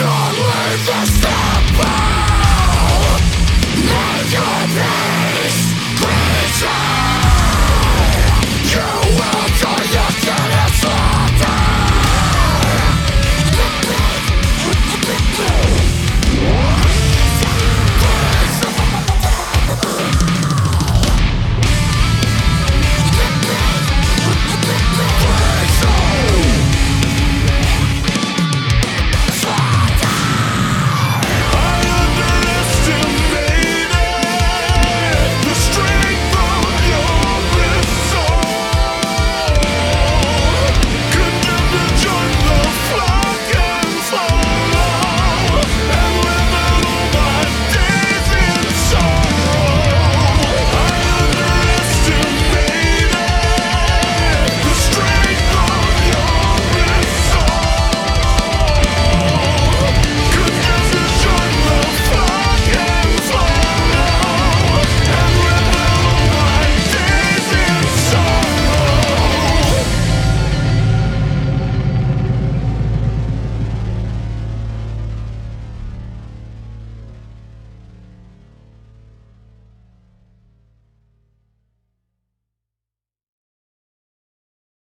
not leave this temple. Make